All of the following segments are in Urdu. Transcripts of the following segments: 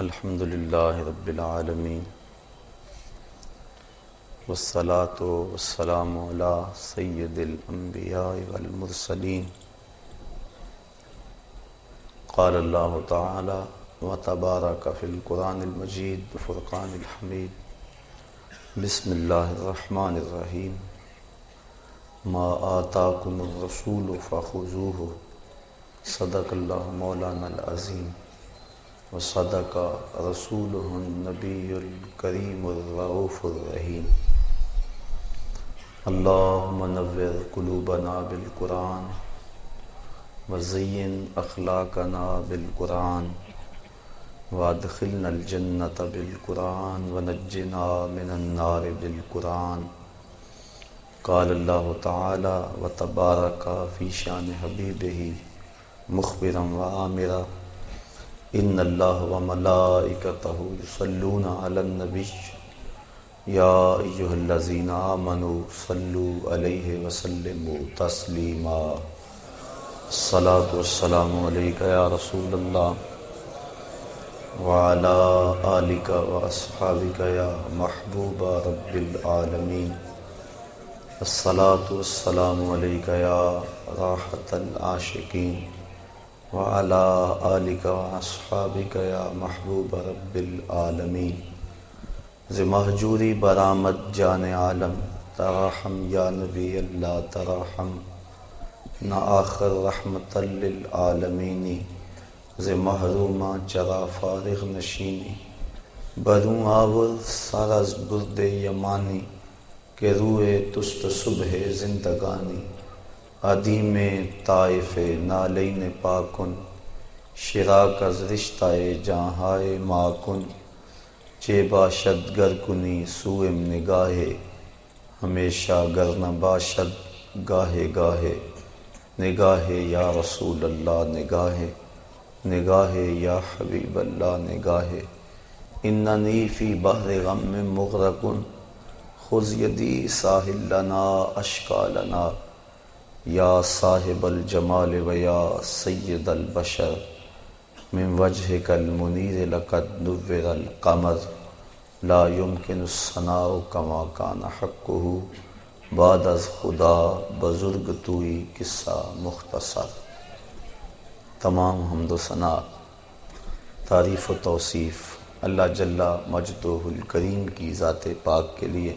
الحمد لله رب العالمين والصلاة والسلام على سيد الأنبياء والمرسلين قال الله تعالى وتبارك في القرآن المجيد بفرقان الحميد بسم الله الرحمن الرحيم ما آتاكم الرسول فخذوه صدق الله مولانا العظيم وصدق رسوله النبي الكريم الرؤوف الرحيم. اللهم نور قلوبنا بالقرآن وزين أخلاقنا بالقرآن وادخلنا الجنة بالقرآن ونجنا من النار بالقرآن. قال الله تعالى وتبارك في شان حبيبه مخبرا وآمرا ان اللہ و ملائکتہ یصلون علی النبی یا ایہا الذین آمنوا صلو علیہ وسلموا تسلیما الصلاة والسلام علیکہ یا رسول اللہ وعلى آلك وأصحابك يا محبوب رب العالمين. الصلاة والسلام عليك يا راحة العاشقين. وعلى آلك وأصحابك يا محبوب رب العالمين. ز محجوری برآمد جان عالم، تراحم یا نبی اللہ تراحم. نہ آخر رحمت للعالمینی ز محرومہ چرا فارغ نشینی بروں آور سارز برد یمانی، کہ روئے تست صبح زندگانی. عدیم طائف نالین پاکن، شراک از رشتہ جہائے ماکن چے باشد گر کنی سوئم نگاہے ہمیشہ گر نہ باشد گاہے گاہے نگاہے یا رسول اللہ نگاہے نگاہے یا حبیب اللہ نگاہے اننی فی بحر غم مغرقن، خذ یدی ساحل لنا اشکا لنا۔ یا صاحب الجمال و یا سید البشر، من وجہ کل منیر لقد نور القمر، لا يمكن الصناع کما کان حقه، بعد از خدا بزرگ توئی قصہ مختصر۔ تمام حمد و ثناء تعریف و توصیف اللہ جل مجد الکریم کی ذات پاک کے لیے۔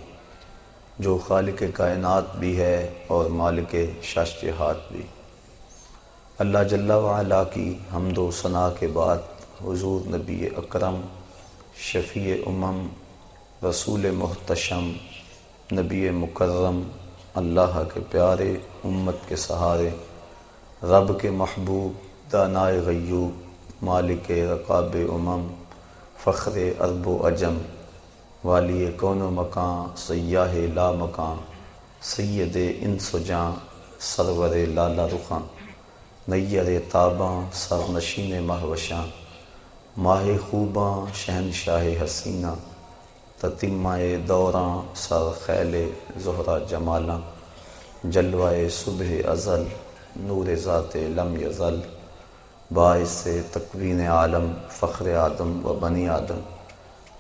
جو خالق کائنات بھی ہے اور مالک شاشہات بھی۔ اللہ جل وعلا کی حمد و ثناء کے بعد حضور نبی اکرم، شفیع امم، رسول محتشم، نبی مکرم، اللہ کے پیارے امت کے سہارے، رب کے محبوب، دانائے غیوب، مالک رقاب امم، فخر ارب و اجم۔ والی کون و مکان، سیاہ لا مکان، سید ان سجاں سرور لالا رخاں نیر تاباں سر نشین مہوشاں ماہ خوباں شہن شاہ حسینہ تتمائے دوراں سر خیل زہرا جمالاں جلوائے صبح ازل، نور ذات لم یزل، باعث تقوین عالم، فخر آدم و بنی آدم۔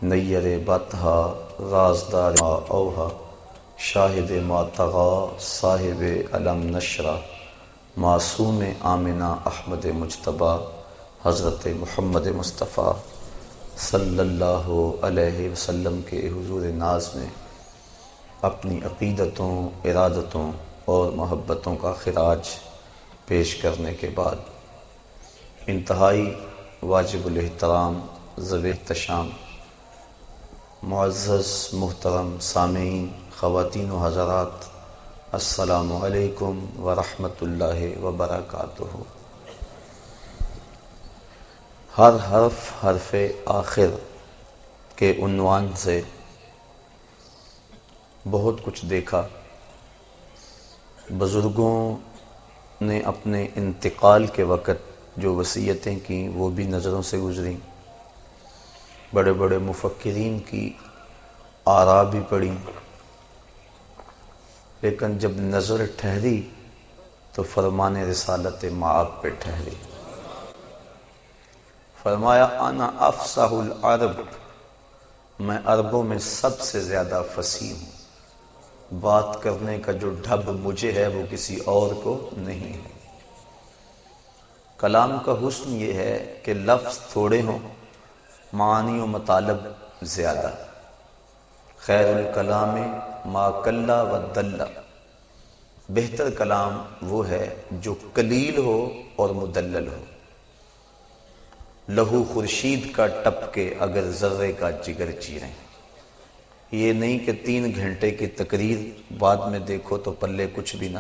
نیر بتہا رازدار ما اوہا، شاہد ما تغا، صاحب علم نشرہ معصوم آمنہ احمد مجتبہ حضرت محمد مصطفیٰ صلی اللہ علیہ وسلم کے حضور ناز میں اپنی عقیدتوں، ارادتوں اور محبتوں کا خراج پیش کرنے کے بعد انتہائی واجب الاحترام ضو احتشام معزز، محترم، سامعین، خواتین و حضرات، السلام علیکم ورحمۃ اللہ وبرکاتہ۔ ہر حرف حرف آخر کے عنوان سے بہت کچھ دیکھا۔ بزرگوں نے اپنے انتقال کے وقت جو وصیتیں کیں وہ بھی نظروں سے گزریں۔ بڑے بڑے مفکرین کی آرا بھی پڑی۔ لیکن جب نظر ٹھہری تو فرمان رسالت معاب پہ ٹھہری۔ فرمایا، انا افصح العرب میں عربوں میں سب سے زیادہ فصیح ہوں۔ بات کرنے کا جو ڈھب مجھے ہے وہ کسی اور کو نہیں ہے۔ کلام کا حسن یہ ہے کہ لفظ تھوڑے ہوں معنی و مطالب زیادہ۔ خیر الکلام ما کلّا و دلہ بہتر کلام وہ ہے جو کلیل ہو اور مدلل ہو۔ لہو خورشید کا ٹپ کے اگر ذرے کا جگر چیریں۔ یہ نہیں کہ تین گھنٹے کی تقریر بعد میں دیکھو تو پلے کچھ بھی نہ۔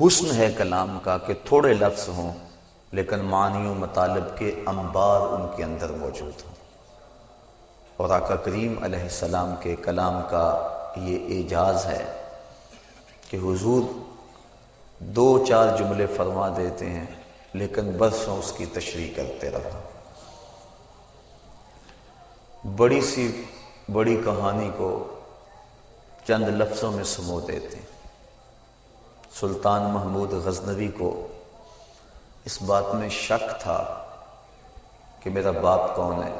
حسن ہے کلام کا کہ تھوڑے لفظ ہوں لیکن معنی و مطالب کے انبار ان کے اندر موجود ہوں۔ اور آقا کریم علیہ السلام کے کلام کا یہ اعجاز ہے کہ حضور دو چار جملے فرما دیتے ہیں، لیکن برسوں اس کی تشریح کرتے رہا بڑی سی بڑی کہانی کو چند لفظوں میں سمو دیتے ہیں۔ سلطان محمود غزنوی کو اس بات میں شک تھا کہ میرا باپ کون ہے؟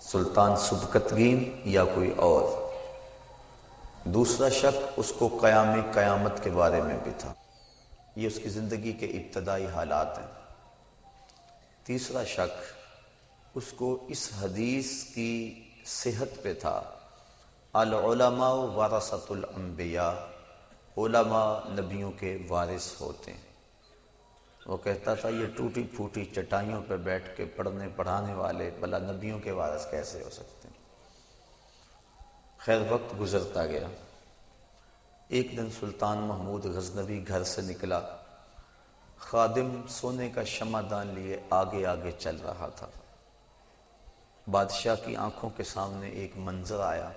سلطان سبکتگین یا کوئی اور؟ دوسرا شک اس کو قیام قیامت کے بارے میں بھی تھا۔ یہ اس کی زندگی کے ابتدائی حالات ہیں۔ تیسرا شک اس کو اس حدیث کی صحت پہ تھا۔ العلماء وارثت الانبیاء، علماء نبیوں کے وارث ہوتے ہیں۔ وہ کہتا تھا، یہ ٹوٹی پھوٹی چٹائیوں پہ بیٹھ کے پڑھنے، پڑھانے والے بلا نبیوں کے وارث کیسے ہو سکتے ہیں؟ خیر، وقت گزرتا گیا۔ ایک دن سلطان محمود غزنوی گھر سے نکلا۔ خادم سونے کا شمع دان لیے آگے آگے چل رہا تھا۔ بادشاہ کی آنکھوں کے سامنے ایک منظر آیا۔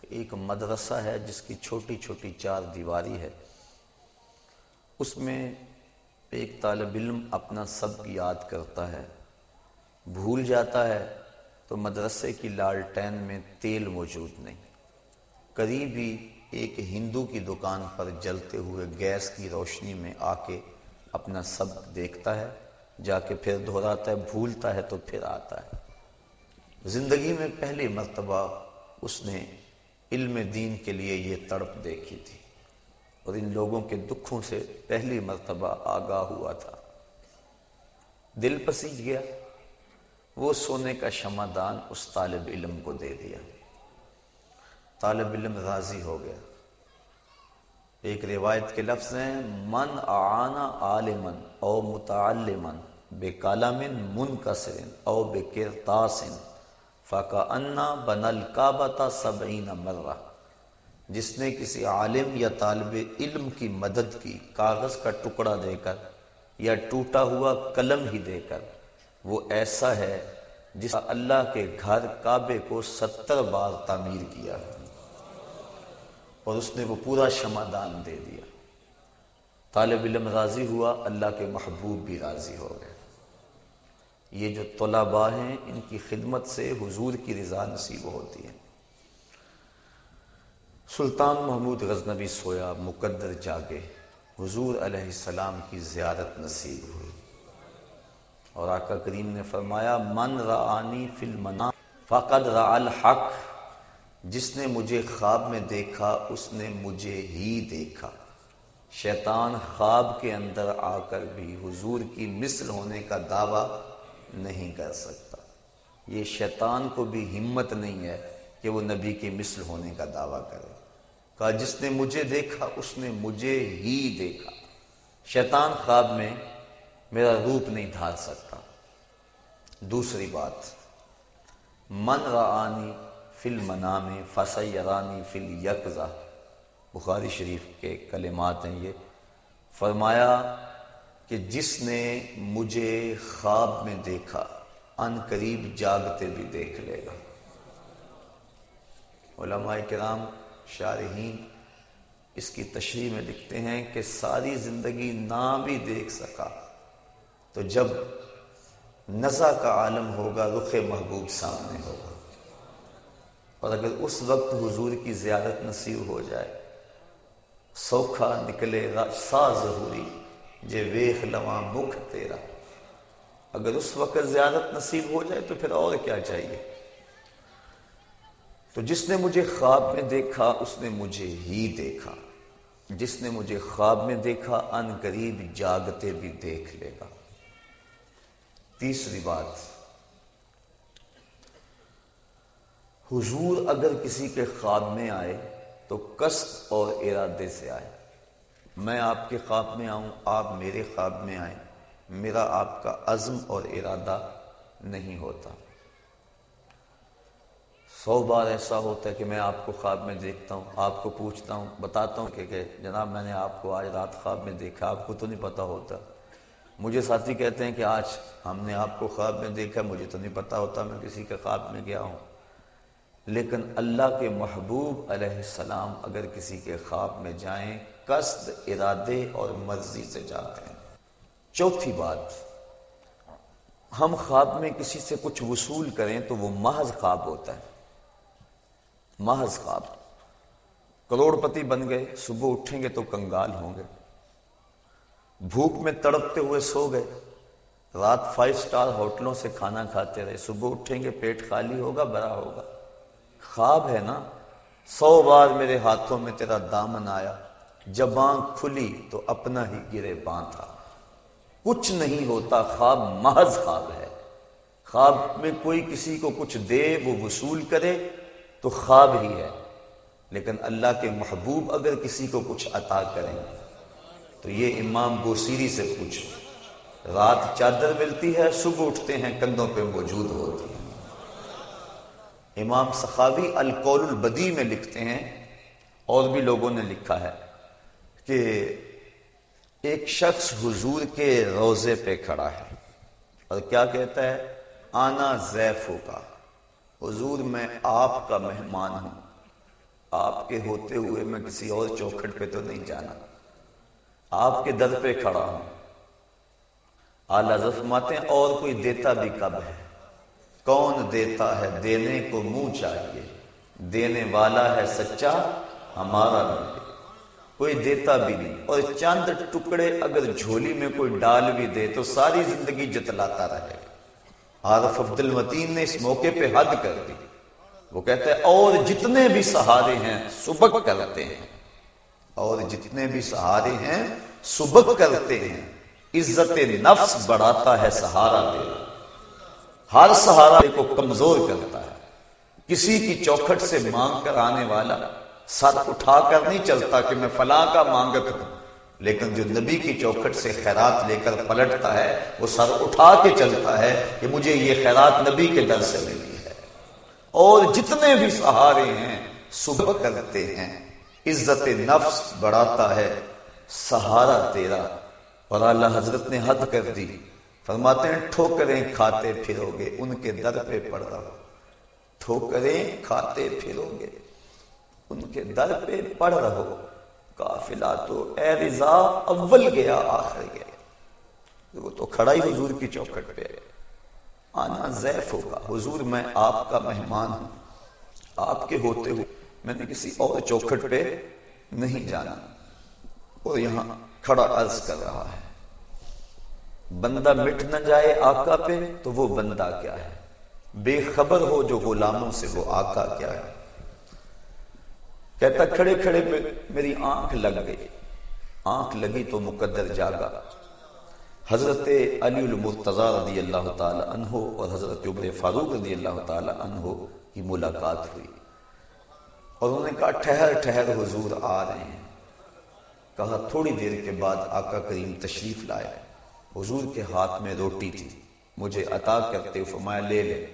ایک مدرسہ ہے جس کی چھوٹی چھوٹی چار دیواری ہے۔ اس میں ایک طالب علم اپنا سب یاد کرتا ہے۔ بھول جاتا ہے تو مدرسے کی لالٹین میں تیل موجود نہیں۔ قریب ہی ایک ہندو کی دکان پر جلتے ہوئے گیس کی روشنی میں آ کے اپنا سب دیکھتا ہے۔ جا کے پھر دہراتا ہے، بھولتا ہے تو پھر آتا ہے۔ زندگی میں پہلی مرتبہ اس نے علم دین کے لیے یہ تڑپ دیکھی تھی۔ اور ان لوگوں کے دکھوں سے پہلی مرتبہ آگاہ ہوا تھا۔ دل پسیج گیا۔ وہ سونے کا شمع دان اس طالب علم کو دے دیا۔ طالب علم راضی ہو گیا۔ ایک روایت کے لفظ ہیں، من آنا عالمن او متعلمن بے کالامن من کسرن او بے کرتاسن فاقا انا بن القابتا سبعین مرہ جس نے کسی عالم یا طالب علم کی مدد کی کاغذ کا ٹکڑا دے کر یا ٹوٹا ہوا قلم ہی دے کر، وہ ایسا ہے جس اللہ کے گھر کعبے کو ستر بار تعمیر کیا اور اس نے وہ پورا شمع دان دے دیا۔ طالب علم راضی ہوا، اللہ کے محبوب بھی راضی ہو گئے۔ یہ جو طلباء ہیں، ان کی خدمت سے حضور کی رضا نصیب ہوتی ہے۔ سلطان محمود غزنبی سویا مقدر جاگے، حضور علیہ السلام کی زیارت نصیب ہوئی۔ اور آقا کریم نے فرمایا، من رعانی فی المنا فقد را الحق جس نے مجھے خواب میں دیکھا، اس نے مجھے ہی دیکھا۔ شیطان خواب کے اندر آ کر بھی حضور کی مثل ہونے کا دعویٰ نہیں کر سکتا۔ یہ شیطان کو بھی ہمت نہیں ہے کہ وہ نبی کی مثل ہونے کا دعویٰ کرے۔ کہا، جس نے مجھے دیکھا، اس نے مجھے ہی دیکھا۔ شیطان خواب میں میرا روپ نہیں ڈھال سکتا۔ دوسری بات، من رانی فل منام فسیرانی فل یکزا بخاری شریف کے کلمات ہیں یہ۔ فرمایا کہ جس نے مجھے خواب میں دیکھا، ان قریب جاگتے بھی دیکھ لے گا۔ علماء کرام شارحین اس کی تشریح میں لکھتے ہیں کہ ساری زندگی نہ بھی دیکھ سکا تو جب نزا کا عالم ہوگا، رخ محبوب سامنے ہوگا۔ اور اگر اس وقت حضور کی زیارت نصیب ہو جائے، سوکھا نکلے گا، سا ضروری، جے ویخ لواں مکھ تیرا۔ اگر اس وقت زیادت نصیب ہو جائے تو پھر اور کیا چاہیے؟ تو جس نے مجھے خواب میں دیکھا، اس نے مجھے ہی دیکھا۔ جس نے مجھے خواب میں دیکھا، ان قریب جاگتے بھی دیکھ لے گا۔ تیسری بات، حضور اگر کسی کے خواب میں آئے تو قصد اور ارادے سے آئے۔ میں آپ کے خواب میں آؤں، آپ میرے خواب میں آئیں۔ میرا آپ کا عزم اور ارادہ نہیں ہوتا۔ سو بار ایسا ہوتا ہے کہ میں آپ کو خواب میں دیکھتا ہوں، آپ کو پوچھتا ہوں، بتاتا ہوں کہ کہ جناب میں نے آپ کو آج رات خواب میں دیکھا، آپ کو تو نہیں پتا ہوتا۔ مجھے ساتھی کہتے ہیں کہ آج ہم نے آپ کو خواب میں دیکھا، مجھے تو نہیں پتا ہوتا میں کسی کے خواب میں گیا ہوں۔ لیکن اللہ کے محبوب علیہ السلام اگر کسی کے خواب میں جائیں، قصد، ارادے اور مرضی سے جاتے ہیں۔ چوتھی بات، ہم خواب میں کسی سے کچھ وصول کریں تو وہ محض خواب ہوتا ہے۔ محض خواب۔ کروڑ پتی بن گئے، صبح اٹھیں گے تو کنگال ہوں گے۔ بھوک میں تڑپتے ہوئے سو گئے۔ رات فائیو سٹار ہوٹلوں سے کھانا کھاتے رہے۔ صبح اٹھیں گے، پیٹ خالی ہوگا بڑا ہوگا۔ خواب ہے نا؟ سو بار میرے ہاتھوں میں تیرا دامن آیا۔ جب آنکھ کھلی تو اپنا ہی گرے باندھا کچھ نہیں ہوتا، خواب محض خواب ہے۔ خواب میں کوئی کسی کو کچھ دے، وہ وصول کرے۔ تو خواب ہی ہے۔ لیکن اللہ کے محبوب اگر کسی کو کچھ عطا کریں، تو یہ امام بوسیری سے پوچھو رات چادر ملتی ہے، صبح اٹھتے ہیں، کندھوں پہ موجود ہوتی ہے امام سخاوی القول البدی میں لکھتے ہیں، اور بھی لوگوں نے لکھا ہے کہ ایک شخص حضور کے روزے پہ کھڑا ہے۔ اور کیا کہتا ہے؟ آنا زیف ہوگا حضور، میں آپ کا مہمان ہوں۔ آپ کے ہوتے ہوئے میں کسی اور چوکھٹ پہ تو نہیں جانا۔ آپ کے در پہ کھڑا ہوں۔ اعلی زفماتے اور کوئی دیتا بھی کب ہے؟ کون دیتا ہے؟ دینے کو منہ چاہیے۔ دینے والا ہے سچا، ہمارا نہیں کوئی دیتا بھی نہیں۔ اور چند ٹکڑے اگر جھولی میں کوئی ڈال بھی دے تو ساری زندگی جتلاتا رہے۔ عارف عبد المتین نے اس موقع پہ حد کر دی۔ وہ کہتے ہیں اور جتنے بھی سہارے ہیں سبق کرتے ہیں۔ اور جتنے بھی سہارے ہیں سبق کرتے ہیں۔ عزت نفس بڑھاتا ہے سہارا دے ہر سہارا کو کمزور کرتا ہے۔ کسی کی چوکھٹ سے مانگ کر آنے والا سر اٹھا کر نہیں چلتا کہ میں فلاں کا مانگت ہوں۔ لیکن جو نبی کی چوکھٹ سے خیرات لے کر پلٹتا ہے، وہ سر اٹھا کے چلتا ہے کہ مجھے یہ خیرات نبی کے در سے ملی ہے۔ اور جتنے بھی سہارے ہیں، صبح کرتے ہیں، عزت نفس بڑھاتا ہے، سہارا تیرا۔ اور اللہ حضرت نے حد کر دی۔ فرماتے ہیں، ٹھوکریں کھاتے پھرو گے، ان کے در پہ پڑ رہا۔ ٹھوکریں کھاتے پھرو گے، ان کے در پہ پڑھ رہو کافلا تو اے رضا اول گیا، آخر گیا۔ وہ تو کھڑا ہی حضور کی چوکٹ پہ آنا زیف ہوگا۔ حضور، میں آپ کا مہمان ہوں۔ آپ کے ہوتے ہوئے میں نے کسی اور چوکھٹ پہ نہیں جانا۔ اور یہاں کھڑا عرض کر رہا ہے۔ بندہ مٹ نہ جائے آقا پہ تو وہ بندہ کیا ہے؟ بے خبر ہو جو غلاموں سے وہ آقا کیا ہے۔ کہتا کھڑے کھڑے پہ میری آنکھ لگ گئی۔ آنکھ لگی تو مقدر جاگا۔ حضرت علی المرتضی رضی اللہ تعالی عنہ اور حضرت عمر فاروق رضی اللہ تعالی عنہ کی ملاقات ہوئی۔ اور انہوں نے کہا، ٹھہر ٹھہر، حضور آ رہے ہیں۔ کہا، تھوڑی دیر کے بعد آقا کریم تشریف لائے۔ حضور کے ہاتھ میں روٹی تھی۔ مجھے عطا کرتے فرمایا، لے لے۔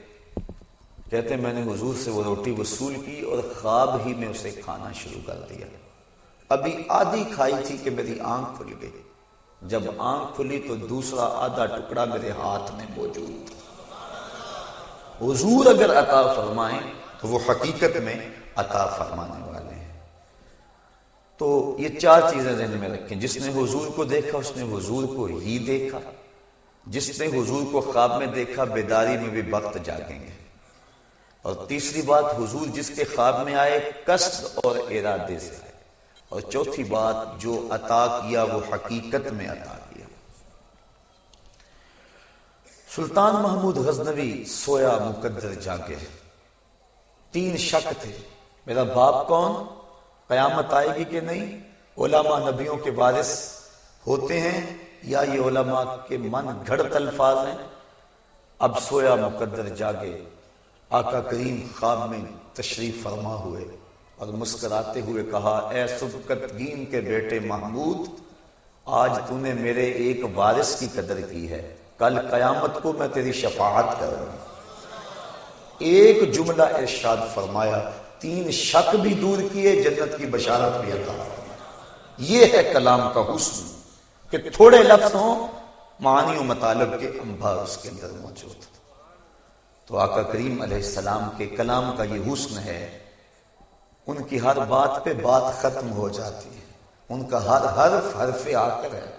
کہتے میں نے حضور سے وہ روٹی وصول کی اور خواب ہی میں اسے کھانا شروع کر دیا۔ ابھی آدھی کھائی تھی کہ میری آنکھ کھل گئی۔ جب آنکھ کھلی تو دوسرا آدھا ٹکڑا میرے ہاتھ میں موجود۔ تھا حضور اگر عطا فرمائیں تو وہ حقیقت میں عطا فرمانے والے ہیں۔ تو یہ چار چیزیں ذہن میں رکھیں۔ جس نے حضور کو دیکھا، اس نے حضور کو ہی دیکھا۔ جس نے حضور کو خواب میں دیکھا، بیداری میں بھی وقت جاگیں گے۔ اور تیسری بات حضور جس کے خواب میں آئے، قصد اور ارادے سے آئے۔ اور چوتھی بات جو عطا کیا، وہ حقیقت میں عطا کیا۔ سلطان محمود غزنوی سویا مقدر جاگے تین شک تھے۔ میرا باپ کون؟ قیامت آئے گی کہ نہیں؟ علماء نبیوں کے وارث ہوتے ہیں یا یہ علماء کے من گھڑت الفاظ ہیں؟ اب سویا مقدر جاگے۔ آقا کریم خواب میں تشریف فرما ہوئے اور مسکراتے ہوئے کہا، اے سبکت گین کے بیٹے محمود، آج تو نے میرے ایک وارث کی قدر کی ہے۔ کل قیامت کو میں تیری شفاعت کر رہا ہوں ایک جملہ ارشاد فرمایا، تین شک بھی دور کیے، جنت کی بشارت بھی عطا یہ ہے کلام کا حسن کہ تھوڑے لفظ ہوں معانی و مطالب کے انبار اس کے اندر موجود تو آقا کریم علیہ السلام کے کلام کا یہ حسن ہے، ان کی ہر بات پہ بات ختم ہو جاتی ہے۔ ان کا ہر حرف حرف آ کر ہے۔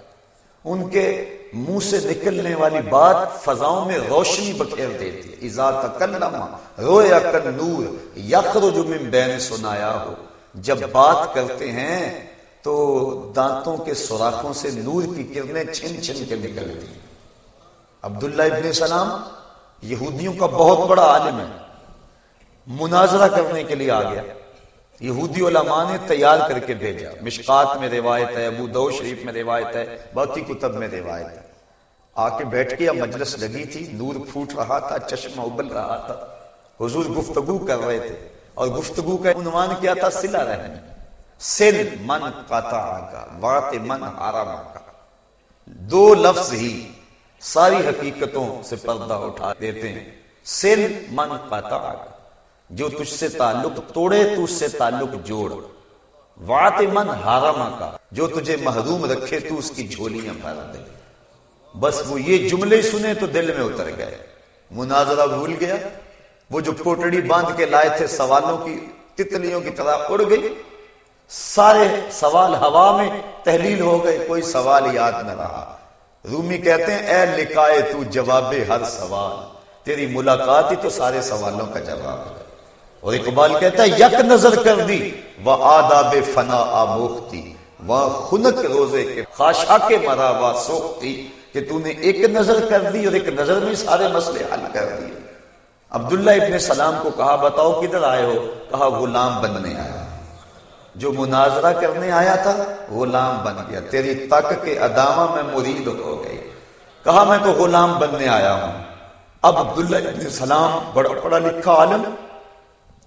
ان کے منہ سے نکلنے والی بات فضاؤں میں روشنی بکھیر دیتی ہے۔ اذا تکلم، رویا کن نور، یخرج من بین سنایا ہو جب بات کرتے ہیں تو دانتوں کے سوراخوں سے نور کی کرنیں چھن چھن کے نکلتی ہیں۔ عبداللہ ابن سلام یہودیوں کا بہت بڑا عالم ہے۔ مناظرہ کرنے کے لیے آ گیا۔ یہودی علماء نے تیار کر کے بھیجا۔ مشکات میں روایت ہے، ابو دو شریف میں روایت ہے، باقی کتب میں روایت ہے۔ آ کے بیٹھ کے مجلس لگی تھی، نور پھوٹ رہا تھا، چشمہ ابل رہا تھا۔ حضور گفتگو کر رہے تھے۔ اور گفتگو کا عنوان کیا تھا؟ سلا رحم۔ سل من قطع کا وات من حرام کا دو لفظ ہی ساری حقیقتوں سے پردہ اٹھا دیتے ہیں۔ سل من قطع، جو تجھ سے تعلق توڑے، تو اس سے تعلق جوڑ۔ وات من ہارما کا، جو تجھے محروم رکھے، تو اس کی جھولیاں بھر دے۔ بس وہ یہ جملے سنے تو دل میں اتر گئے۔ مناظرہ بھول گیا۔ وہ جو کوٹڑی باندھ کے لائے تھے سوالوں کی تتلیوں کی طرح اڑ گئی۔ سارے سوال ہوا میں تحلیل ہو گئے، کوئی سوال یاد نہ رہا۔ رومی کہتے ہیں، اے لکھائے تو جواب ہر سوال، تیری ملاقات ہی تو سارے سوالوں کا جواب ہے. اور اقبال کہتا ہے، یک نظر کر دی، وہ آداب فنا آموختی وہ خنک روزے کے خاشا کے مرا وہ سوختی کہ تو نے ایک نظر کر دی اور ایک نظر میں سارے مسئلے حل کر دیے. عبداللہ ابن سلام کو کہا، بتاؤ کدھر آئے ہو؟ کہا، غلام بننے آیا جو مناظرہ کرنے آیا تھا، غلام بن گیا۔ تیری تک کے ادامہ میں مرید ہو گئی۔ کہا، میں تو غلام بننے آیا ہوں۔ اب عبداللہ ابن سلام بڑا پڑا لکھا عالم،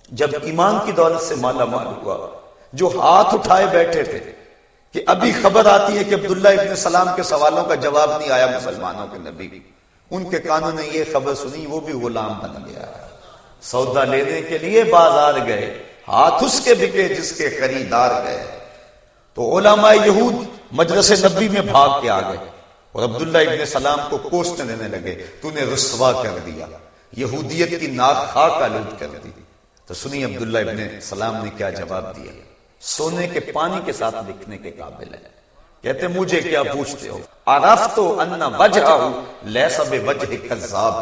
جب ایمان کی دولت سے مالا مال ہوا، جو ہاتھ اٹھائے بیٹھے تھے، کہ ابھی خبر آتی ہے کہ عبداللہ ابن سلام کے سوالوں کا جواب نہیں آیا مسلمانوں کے نبی۔ ان کے کانوں نے یہ خبر سنی، وہ بھی غلام بن گیا۔ سودا لینے کے لیے بازار گئے۔ ہاتھ اس کے بکے جس کے خریدار گئے۔ تو علماء یہود مجلس نبی میں بھاگ کے آ گئے اور عبداللہ ابن سلام کو کوشت دینے لگے۔ تو نے رسوا کر دیا۔ یہودیت کی ناک خاک آلود کر دی۔ تو سنی عبداللہ ابن سلام نے کیا جواب دیا۔ سونے کے پانی کے ساتھ لکھنے کے قابل ہے۔ کہتے مجھے کیا پوچھتے ہو؟ عرفتو ان وجہ لیسا بے وجہ کذاب۔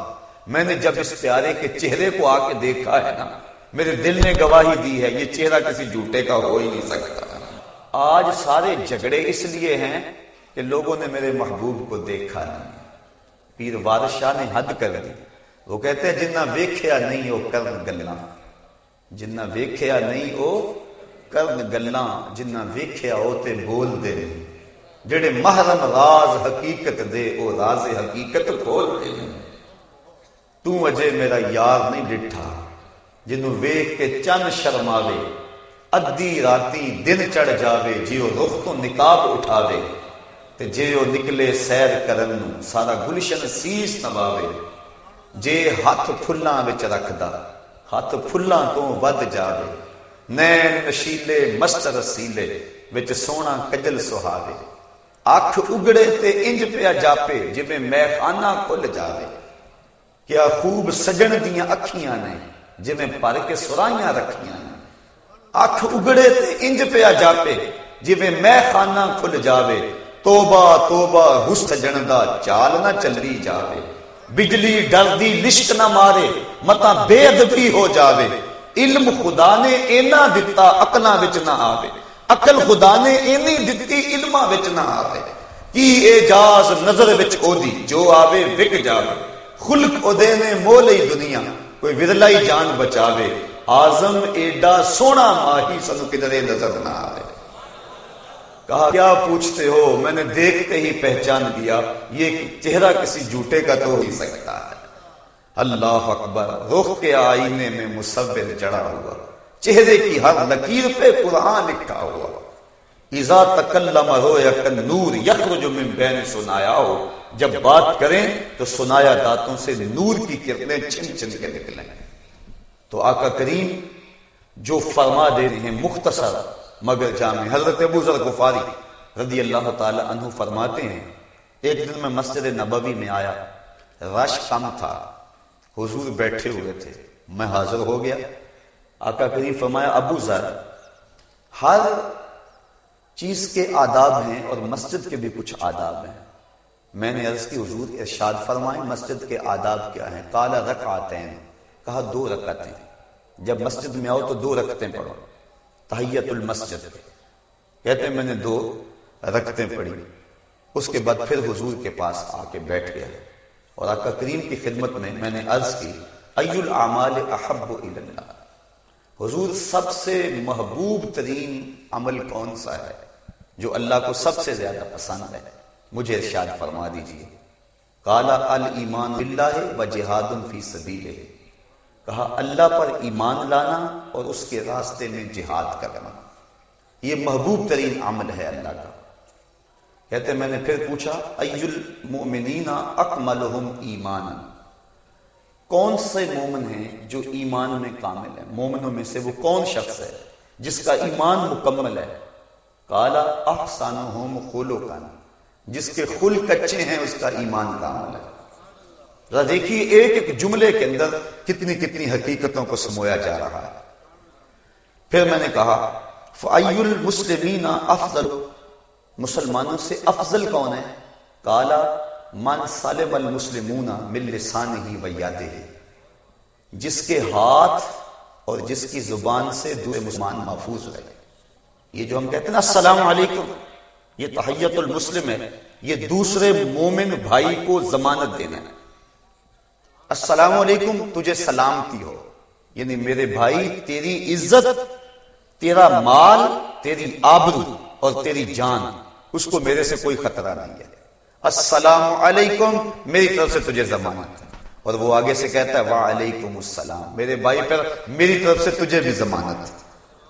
میں نے جب اس پیارے کے چہرے کو آ کے دیکھا ہے نا میرے دل نے گواہی دی ہے، یہ چہرہ کسی جھوٹے کا ہو ہی نہیں سکتا۔ آج سارے جھگڑے اس لیے ہیں کہ لوگوں نے میرے محبوب کو دیکھا نہیں۔ پیر بادشاہ نے حد کر دی۔ وہ کہتے ہیں، جنہ ویکھیا نہیں ہو کرن گلنا۔ جنہ ویکھیا نہیں او کرن گلاں جنہ ویکھیا او تے بول دے۔ جڑے محرم راز حقیقت دے او راز حقیقت کھول دے۔ تو اجے میرا یار نہیں ڈٹھا۔ جنوں ویکھ کے چن شرماوے، ادھی راتی دن چڑھ جاوے، جیو رخ تو نکاب اٹھاوے۔ تے جیو نکلے سیر کرن سارا گلشن سیس نواوے۔ جے ہاتھ پھلاں وچ رکھدا، ہاتھ پھلاں تو ود جاوے۔ نین نشیلے، مست رسیلے وچ سونا کجل سہاوے۔ اکھ اگڑے تے انج پیا جاپے، جویں میں خانہ کھل جاوے۔ کیا خوب سجن دیاں اکھیاں نے۔ جویں پر کے سرائیاں رکھیاں اکھ اگڑے تے انج پیا جاپے، جویں میں میں خانہ کھل جاوے، توبہ توبہ حس سجن دا چال نہ چلی جاوے۔ بجلی ڈر دی لشت نہ مارے متا بے ادبی ہو جاوے۔ علم خدا نے اینا دتا اکلا وچ نہ آوے۔ عقل خدا نے اینی دتی علما وچ نہ آوے۔ کی اعجاز نظر وچ او دی جو آوے وک جاوے۔ خلق او دینے مولئی دنیا۔ کوئی ورلائی جان بچاوے۔ آزم ایڈا سونا ماہی سنو کدرے نظر نہ آئے۔ کہا، کیا پوچھتے ہو؟ میں نے دیکھتے ہی پہچان دیا یہ چہرہ کسی جھوٹے کا تو ہی سکتا ہے۔ اللہ اکبر، رخ کے آئینے میں مصور جڑا ہوا۔ چہرے کی ہر لکیر پہ قرآن لکھا ہوا۔ اذا تکلم رویا نور یخرج من بین سنایا ہو۔ جب بات کریں تو سنایا داتوں سے نور کی کرنیں چن چن کے نکلیں تو آقا کریم جو فرما دے رہے ہیں مختصر، مگر جامع حضرت ابو ذر غفاری رضی اللہ تعالی عنہ فرماتے ہیں، ایک دن میں مسجد نبوی میں آیا، رش کم تھا، حضور بیٹھے ہوئے تھے، میں حاضر ہو گیا۔ آقا کریم فرمایا، ابو ذر، ہر چیز کے آداب ہیں اور مسجد کے بھی کچھ آداب ہیں۔ میں نے عرض کی، حضور ارشاد فرمائیں مسجد کے آداب کیا ہیں؟ کالا رکھ آتے ہیں کہا، دو رکعتیں۔ جب مسجد میں آؤ تو دو رکعتیں پڑھو۔ تحیت المسجد۔ کہتے ہیں، میں نے دو رکعتیں پڑھی۔ اس کے بعد پھر حضور کے پاس آ کے بیٹھ گیا۔ اور آقا کریم کی خدمت میں میں نے عرض کی ای العمال احب اللہ حضور، سب سے محبوب ترین عمل کون سا ہے؟ جو اللہ کو سب سے زیادہ پسند ہے۔ مجھے ارشاد فرما دیجیے کالا المان اللہ و جہاد فی سبیل کہا، اللہ پر ایمان لانا اور اس کے راستے میں جہاد کرنا۔ یہ محبوب ترین عمل ہے اللہ کا۔ کہتے، میں نے پھر پوچھا ای المؤمنین اکملہم ایمانا؟ کون سے مومن ہیں جو ایمان میں کامل ہے مومنوں میں سے وہ کون شخص ہے جس کا ایمان مکمل ہے؟ کالا احسانہم خلقا۔ جس کے خل کچے ہیں، اس کا ایمان کامل ہے۔ ذرا دیکھیے، ایک ایک جملے کے اندر کتنی کتنی حقیقتوں کو سمویا جا رہا ہے۔ پھر میں نے کہا، فَأَيُّ الْمُسْلِمِينَ أَفْضَلُ؟ مسلمانوں سے افضل کون ہے کالا من سالم المسلمون مل لسان ہی ویادے جس کے ہاتھ اور جس کی زبان سے دوسرے مسلمان محفوظ رہے۔ یہ جو ہم کہتے ہیں نا، السلام علیکم یہ تحیت المسلم ہے، یہ دوسرے مومن بھائی کو ضمانت دینا ہے۔ السلام علیکم، تجھے سلامتی ہو۔ یعنی میرے بھائی، تیری عزت، تیرا مال، تیری آبرو اور تیری جان، اس کو میرے سے کوئی خطرہ نہیں ہے۔ السلام علیکم، میری طرف سے تجھے ضمانت اور وہ آگے سے کہتا ہے، وعلیکم السلام۔ میرے بھائی پر میری طرف سے تجھے بھی ضمانت